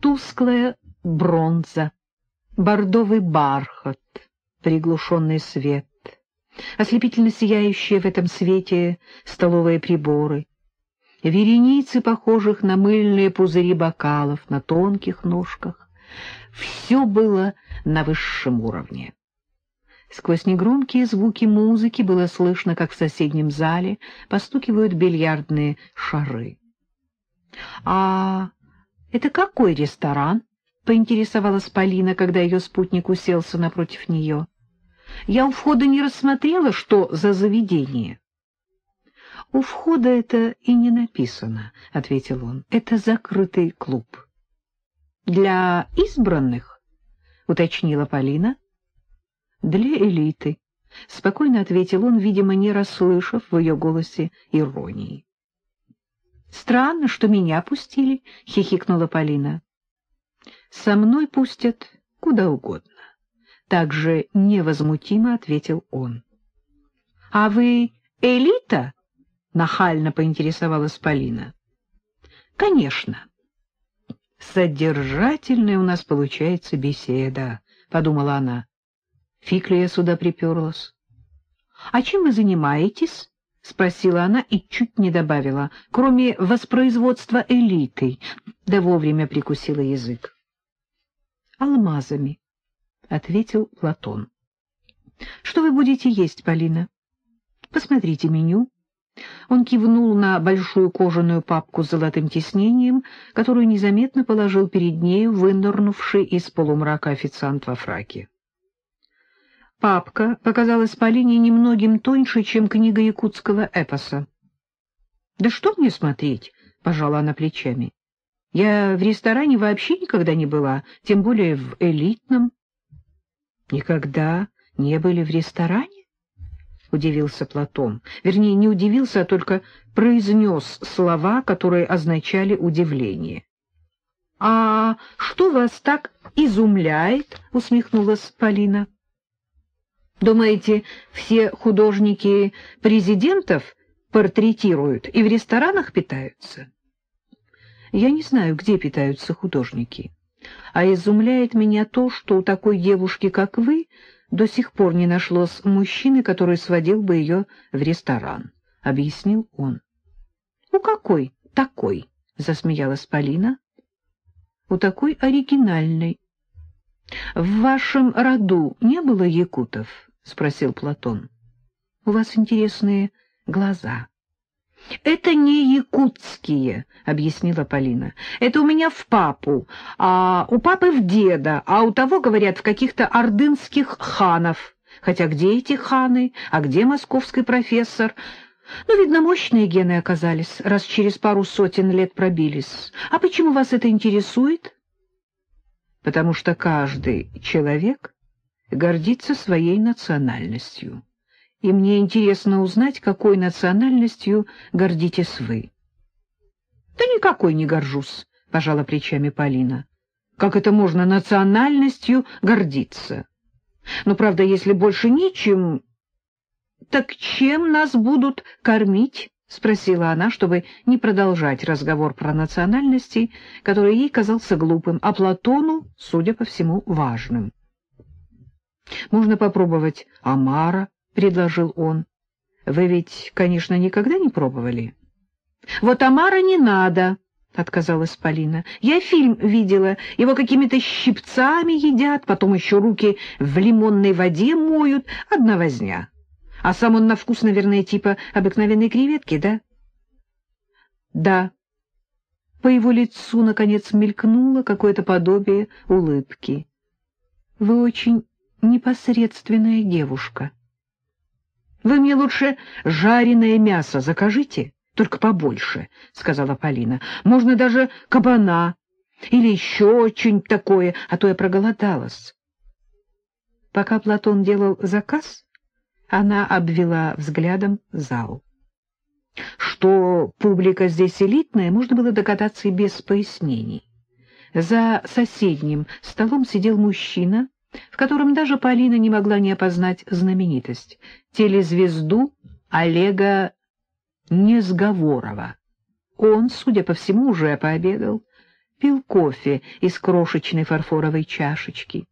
тусклая бронза, бордовый бархат, приглушенный свет, ослепительно сияющие в этом свете столовые приборы, вереницы похожих на мыльные пузыри бокалов на тонких ножках. Все было на высшем уровне. Сквозь негромкие звуки музыки было слышно, как в соседнем зале постукивают бильярдные шары. — А это какой ресторан? — поинтересовалась Полина, когда ее спутник уселся напротив нее. — Я у входа не рассмотрела, что за заведение. — У входа это и не написано, — ответил он. — Это закрытый клуб. — Для избранных? — уточнила Полина. — Для элиты, — спокойно ответил он, видимо, не расслышав в ее голосе иронии. Странно, что меня пустили, — хихикнула Полина. — Со мной пустят куда угодно. Так же невозмутимо ответил он. — А вы элита? — нахально поинтересовалась Полина. — Конечно. — Содержательная у нас получается беседа, — подумала она. Фиг ли я сюда приперлась? — А чем вы занимаетесь? — спросила она и чуть не добавила, кроме воспроизводства элиты, да вовремя прикусила язык. — Алмазами, — ответил Платон. — Что вы будете есть, Полина? — Посмотрите меню. Он кивнул на большую кожаную папку с золотым тиснением, которую незаметно положил перед нею вынырнувший из полумрака официант во фраке. Папка показалась Полине немногим тоньше, чем книга якутского эпоса. — Да что мне смотреть? — пожала она плечами. — Я в ресторане вообще никогда не была, тем более в элитном. — Никогда не были в ресторане? — удивился Платон. Вернее, не удивился, а только произнес слова, которые означали удивление. — А что вас так изумляет? — усмехнулась Полина. — Думаете, все художники президентов портретируют и в ресторанах питаются? Я не знаю, где питаются художники. А изумляет меня то, что у такой девушки, как вы, до сих пор не нашлось мужчины, который сводил бы ее в ресторан, — объяснил он. — У какой такой? — засмеялась Полина. — У такой оригинальной. — В вашем роду не было якутов? —— спросил Платон. — У вас интересные глаза. — Это не якутские, — объяснила Полина. — Это у меня в папу, а у папы в деда, а у того, говорят, в каких-то ордынских ханов. Хотя где эти ханы, а где московский профессор? Ну, видно, мощные гены оказались, раз через пару сотен лет пробились. А почему вас это интересует? — Потому что каждый человек гордится своей национальностью. И мне интересно узнать, какой национальностью гордитесь вы. — Да никакой не горжусь, — пожала плечами Полина. — Как это можно национальностью гордиться? Но, правда, если больше ничем... — Так чем нас будут кормить? — спросила она, чтобы не продолжать разговор про национальности, который ей казался глупым, а Платону, судя по всему, важным. — Можно попробовать омара, — предложил он. — Вы ведь, конечно, никогда не пробовали? — Вот омара не надо, — отказалась Полина. — Я фильм видела, его какими-то щипцами едят, потом еще руки в лимонной воде моют, одна возня. А сам он на вкус, наверное, типа обыкновенной креветки, да? — Да. По его лицу, наконец, мелькнуло какое-то подобие улыбки. — Вы очень непосредственная девушка. — Вы мне лучше жареное мясо закажите, только побольше, — сказала Полина. — Можно даже кабана или еще что-нибудь такое, а то я проголодалась. Пока Платон делал заказ, она обвела взглядом зал. Что публика здесь элитная, можно было догадаться и без пояснений. За соседним столом сидел мужчина в котором даже Полина не могла не опознать знаменитость — телезвезду Олега Несговорова. Он, судя по всему, уже пообедал. пил кофе из крошечной фарфоровой чашечки.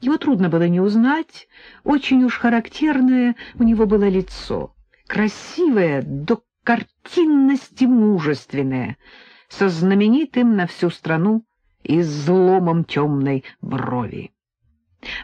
Его трудно было не узнать, очень уж характерное у него было лицо, красивое до картинности мужественное, со знаменитым на всю страну изломом темной брови.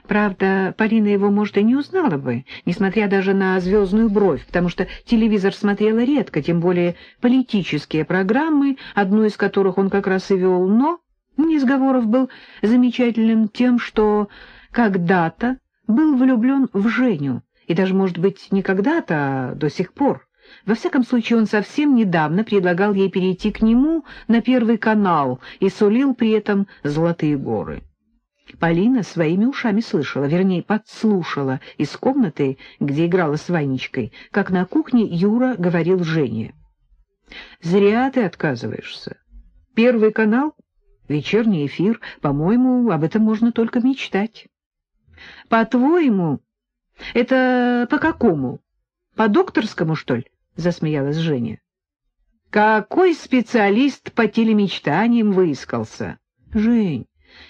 Правда, Полина его, может, и не узнала бы, несмотря даже на звездную бровь, потому что телевизор смотрела редко, тем более политические программы, одну из которых он как раз и вел, но Низговоров был замечательным тем, что когда-то был влюблен в Женю, и даже, может быть, не когда-то, а до сих пор. Во всяком случае, он совсем недавно предлагал ей перейти к нему на Первый канал и сулил при этом золотые горы. Полина своими ушами слышала, вернее, подслушала из комнаты, где играла с Ванечкой, как на кухне Юра говорил Жене. «Зря ты отказываешься. Первый канал, вечерний эфир, по-моему, об этом можно только мечтать». «По-твоему, это по какому? По докторскому, что ли?» — засмеялась Женя. «Какой специалист по телемечтаниям выискался?» «Жень,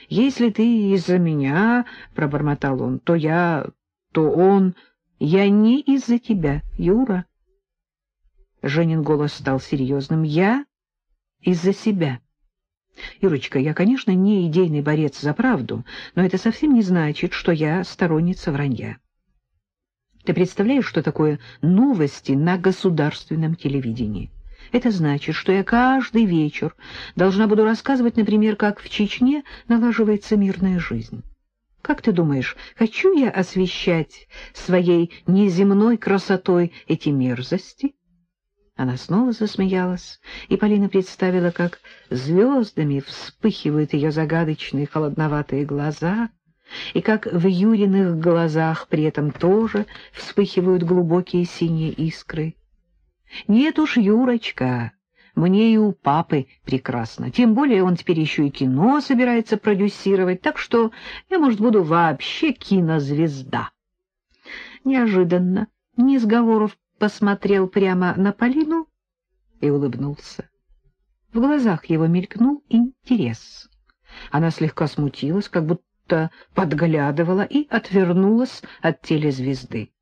если ты из-за меня, — пробормотал он, — то я, то он... Я не из-за тебя, Юра. Женин голос стал серьезным. Я из-за себя. Юрочка, я, конечно, не идейный борец за правду, но это совсем не значит, что я сторонница вранья. Ты представляешь, что такое новости на государственном телевидении? Это значит, что я каждый вечер должна буду рассказывать, например, как в Чечне налаживается мирная жизнь. Как ты думаешь, хочу я освещать своей неземной красотой эти мерзости? Она снова засмеялась, и Полина представила, как звездами вспыхивают ее загадочные холодноватые глаза, и как в Юриных глазах при этом тоже вспыхивают глубокие синие искры. Нет уж, Юрочка, мне и у папы прекрасно. Тем более он теперь еще и кино собирается продюсировать, так что я, может, буду вообще кинозвезда. Неожиданно Низговоров посмотрел прямо на Полину и улыбнулся. В глазах его мелькнул интерес. Она слегка смутилась, как будто подглядывала и отвернулась от телезвезды.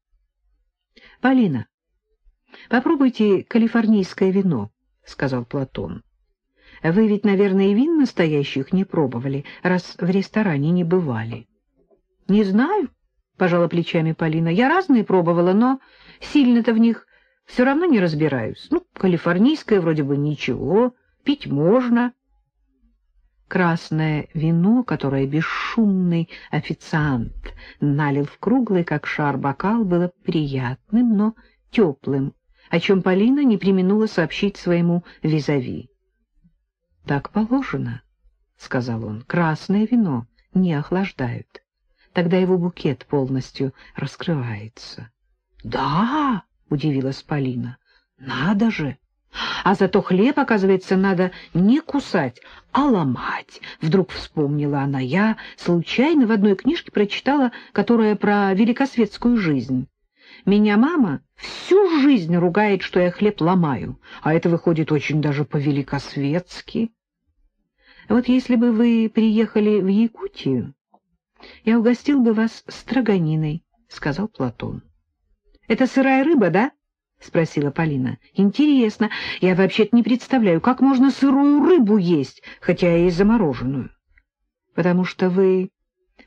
— Полина, Попробуйте калифорнийское вино, — сказал Платон. Вы ведь, наверное, вин настоящих не пробовали, раз в ресторане не бывали. — Не знаю, — пожала плечами Полина. — Я разные пробовала, но сильно-то в них все равно не разбираюсь. Ну, калифорнийское вроде бы ничего, пить можно. Красное вино, которое бесшумный официант налил в круглый, как шар, бокал, было приятным, но теплым, о чем Полина не применула сообщить своему визави. — Так положено, — сказал он, — красное вино не охлаждают. Тогда его букет полностью раскрывается. — Да, — удивилась Полина, — надо же! А зато хлеб, оказывается, надо не кусать, а ломать. Вдруг вспомнила она. Я случайно в одной книжке прочитала, которая про великосветскую жизнь. Меня мама всю жизнь ругает, что я хлеб ломаю, а это выходит очень даже по-великосветски. Вот если бы вы приехали в Якутию, я угостил бы вас строганиной, — сказал Платон. — Это сырая рыба, да? — спросила Полина. — Интересно. Я вообще-то не представляю, как можно сырую рыбу есть, хотя и замороженную. — Потому что вы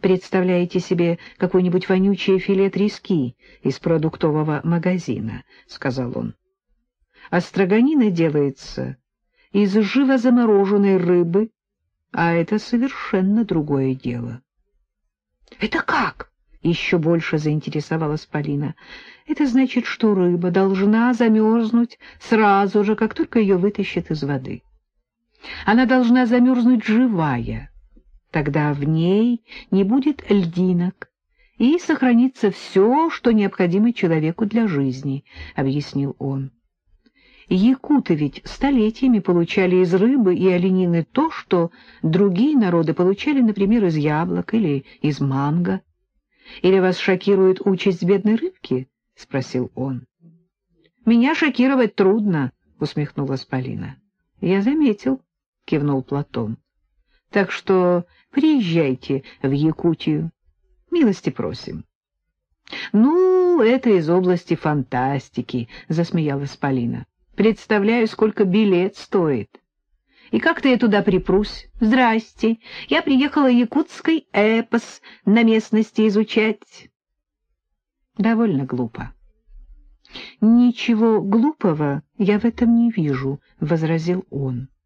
представляете себе какое-нибудь вонючее филе трески из продуктового магазина, — сказал он. А строганина делается из живо замороженной рыбы, а это совершенно другое дело. — Это как? — еще больше заинтересовалась Полина. — Это значит, что рыба должна замерзнуть сразу же, как только ее вытащат из воды. Она должна замерзнуть живая, Тогда в ней не будет льдинок, и сохранится все, что необходимо человеку для жизни, — объяснил он. Якуты ведь столетиями получали из рыбы и оленины то, что другие народы получали, например, из яблок или из манго. Или вас шокирует участь бедной рыбки? — спросил он. — Меня шокировать трудно, — усмехнулась Полина. — Я заметил, — кивнул Платон. Так что приезжайте в Якутию. Милости просим. — Ну, это из области фантастики, — засмеялась Полина. — Представляю, сколько билет стоит. И как-то я туда припрусь. Здрасте, я приехала якутский эпос на местности изучать. Довольно глупо. — Ничего глупого я в этом не вижу, — возразил он. —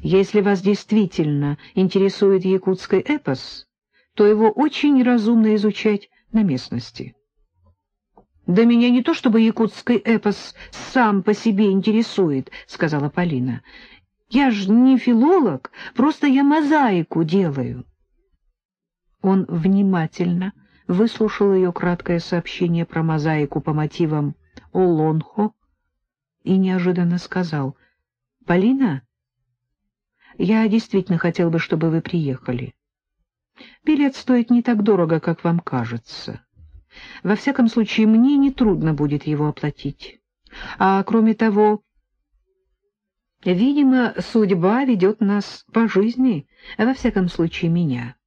Если вас действительно интересует якутский эпос, то его очень разумно изучать на местности. — Да меня не то чтобы якутский эпос сам по себе интересует, — сказала Полина. — Я ж не филолог, просто я мозаику делаю. Он внимательно выслушал ее краткое сообщение про мозаику по мотивам Олонхо и неожиданно сказал, «Полина, я действительно хотел бы, чтобы вы приехали. Билет стоит не так дорого, как вам кажется. Во всяком случае, мне нетрудно будет его оплатить. А кроме того, видимо, судьба ведет нас по жизни, во всяком случае, меня».